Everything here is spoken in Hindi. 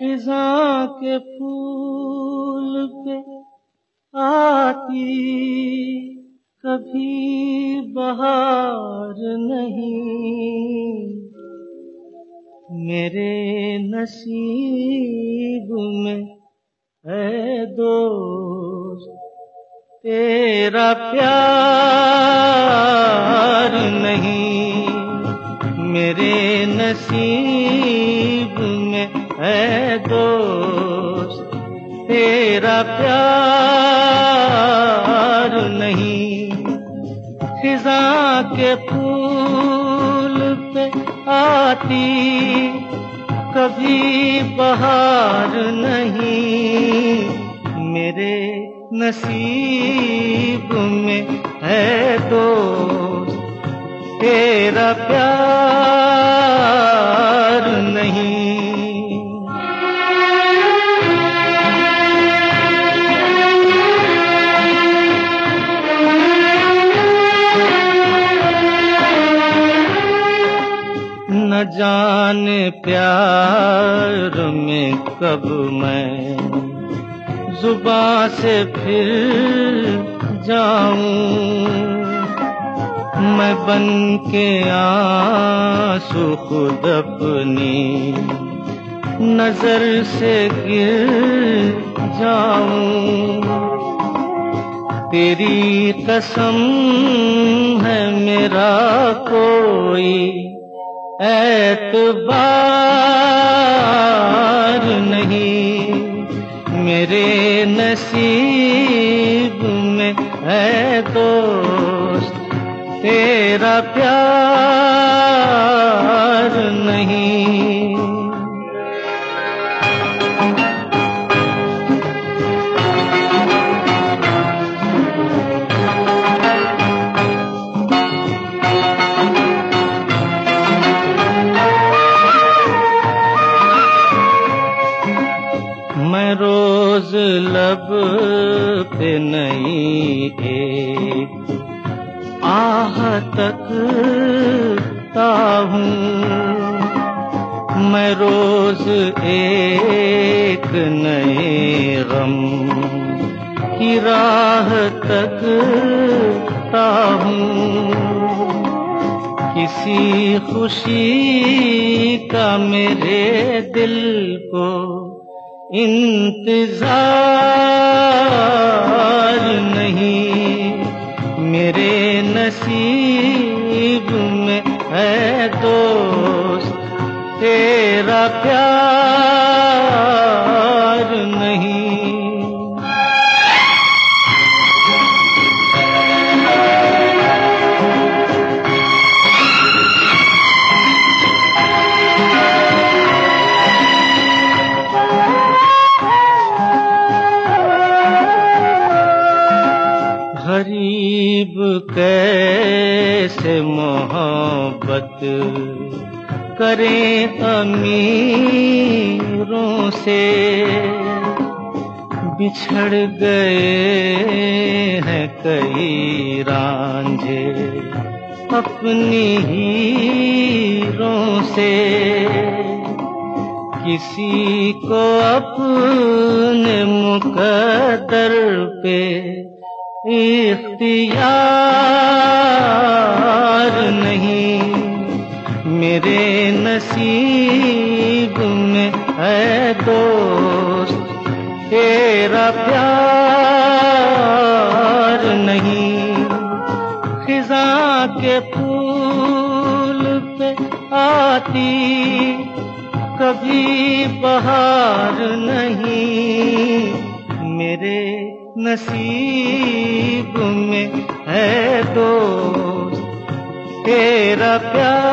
खिजा के फूल पे आती, कभी बहार नहीं। मेरे नसीब में है दोस्त, तेरा प्यार नहीं। मेरे नसीब है दोस्त, तेरा प्यार नहीं। खिजा के फूल पे आती, कभी बहार नहीं। मेरे नसीब में है दोस्त, तेरा प्यार। जाने प्यार में कब मैं जुबा से फिर जाऊँ? मैं बन के आँसू खुद अपनी नज़र से गिर जाऊँ। तेरी कसम है मेरा कोई एतबार नहीं मेरे नसीब में है दोस्त तेरा प्यार मैं रोज लब पे नई एक आह तक हूँ। मैं रोज एक नए गम की राह तक हूँ। किसी खुशी का मेरे दिल को इंतज़ार नहीं मेरे नसीब में है दोस्त तेरा प्यार गरीब कैसे मोहब्बत करें अमीरों से? बिछड़ गए हैं कई रांझे अपनी हीरों से। किसी को अपने मुकदर पे इख्तियार नहीं। मेरे नसीब में है दोस्त, तेरा प्यार नहीं। खिजा के फूल पे आती, कभी बहार नहीं। मेरे नसीब में है दोस्त तेरा प्यार।